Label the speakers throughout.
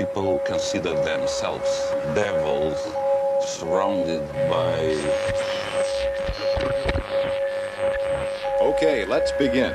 Speaker 1: people consider themselves devils surrounded by.
Speaker 2: Okay, let's begin.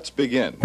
Speaker 2: Let's begin.